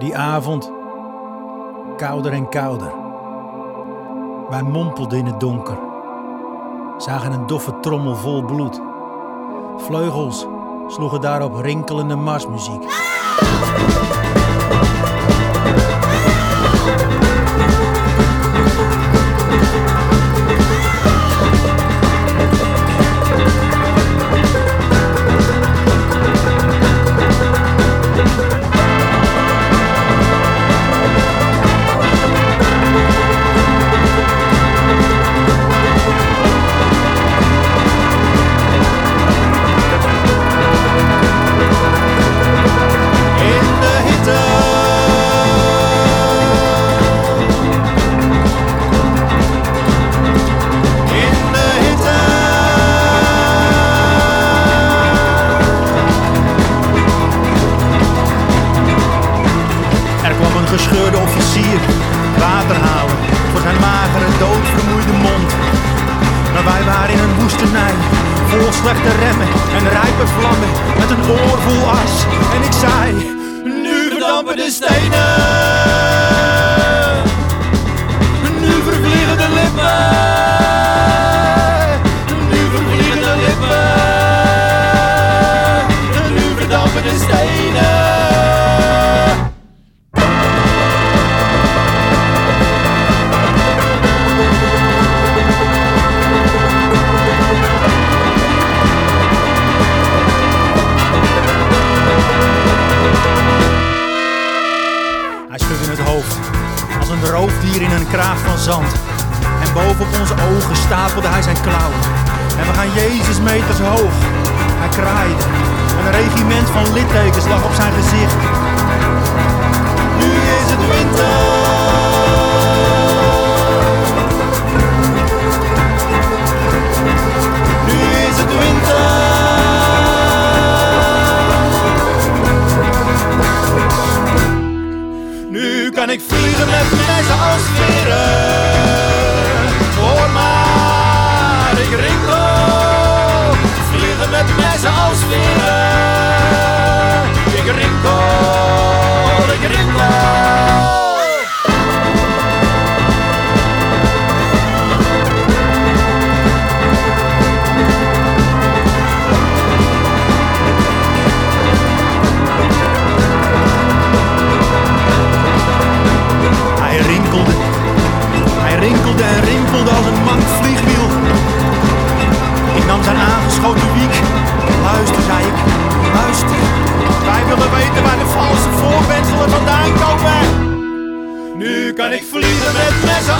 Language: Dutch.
Die avond, kouder en kouder. Wij mompelden in het donker, zagen een doffe trommel vol bloed. Vleugels sloegen daarop rinkelende marsmuziek. Officier water halen voor zijn magere, doodvermoeide mond. Maar wij waren in een woestenij, vol slechte remmen en rijpe vlammen, met een oor vol as. En ik zei, Nu verdampen de stenen. Roofdier in een kraag van zand. En boven op onze ogen stapelde hij zijn klauwen. En we gaan Jezus meters hoog. Hij kraaide. En een regiment van littekens lag op zijn gezicht. Met messen als veren. Hoor maar, ik rinkel. Zijn aangeschoten wiek. Luister, zei ik. Luister. Wij willen weten waar de valse voorwenselen vandaan komen. Nu kan ik vliegen met veren.